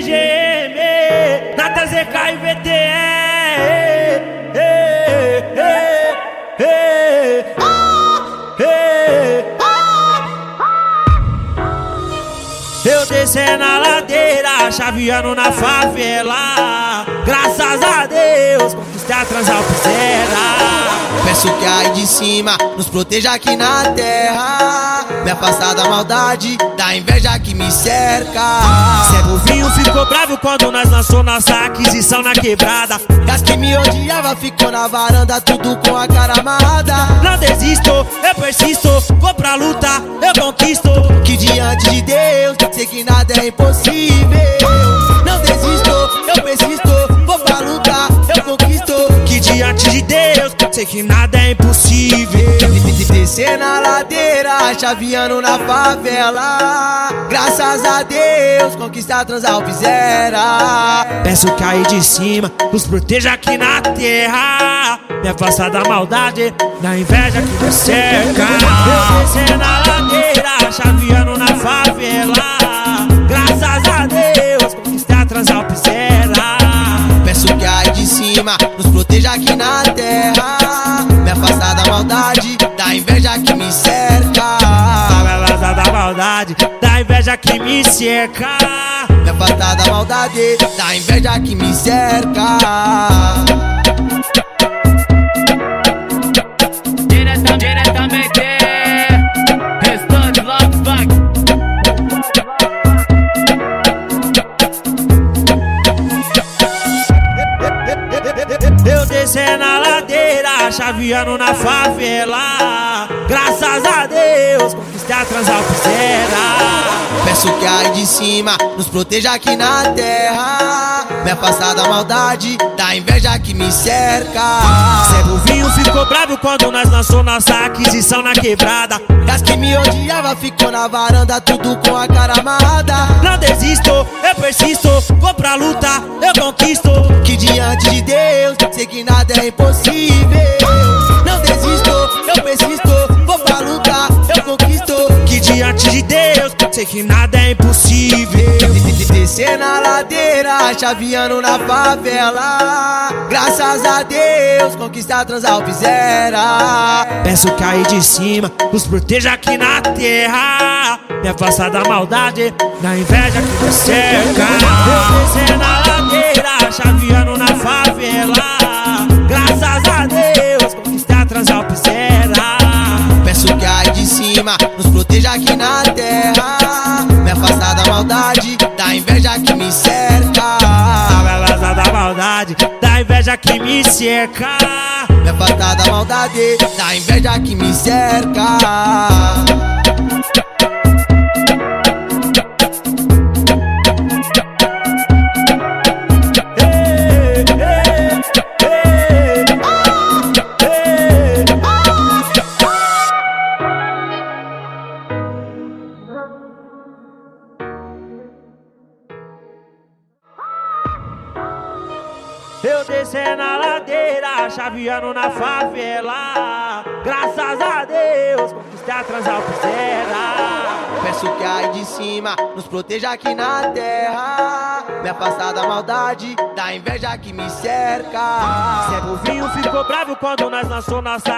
GGM, Nata ZK e VTE. Eu descendo a ladeira, chaveando na favela. Graças a Deus, conquistei a Transalpicera. Peço que aí de cima nos proteja aqui na terra. Me afasta da maldade, da inveja que me cerca. Cego vinho ficou bravo quando nós lançou nossa aquisição na quebrada. Gás que me odiava ficou na varanda, tudo com a cara amarrada. Não desisto, eu persisto, vou pra luta, eu conquisto. Que diante de Deus, sei que nada é impossível. Não desisto, eu persisto, vou pra luta, eu conquisto. Que diante de Deus, sei que nada é impossível. Descer na ladeira, chaveando na favela. Graças a Deus, conquistar Transalpizera. Peço que aí de cima nos proteja aqui na terra. Me afasta da maldade, da inveja que me cerca. Eu descer na ladeira, cima nos proteja aqui na terra. Me afasta da maldade, da inveja que me cerca. Me afasta da maldade, da inveja que me cerca. Me afasta da maldade, da inveja que me cerca. Descendo a ladeira, chaveando na favela. Graças a Deus, conquistei a Transalpicera. Peço que aí de cima nos proteja aqui na terra. Me afasta da maldade, da inveja que me cerca. Cego vinho ficou bravo quando nós lançou nossa aquisição na quebrada. Gás que me odiava ficou na varanda, tudo com a cara amarrada. Não desisto, eu persisto, vou pra luta, eu conquisto. Que diante de Deus, sei que nada é impossível. Diante de Deus, sei que nada é impossível. Descer na ladeira, chaveando na favela. Graças a Deus, conquistar Transalpizera. Peço que aí de cima nos proteja aqui na terra. Me afasta da maldade, da inveja que me cerca. Cima nos proteja aqui na terra. Me afasta da maldade, da inveja que me cerca. Me afasta da maldade, da inveja que me cerca. Me afasta da maldade, da inveja que me cerca. Eu descendo a ladeira, chaveando na favela. Graças a Deus, conquistei a Transalpicera. Peço que aí de cima nos proteja aqui na terra. Me afasta da maldade, da inveja que me cerca. Cego vinho ficou bravo quando nós lançou nossa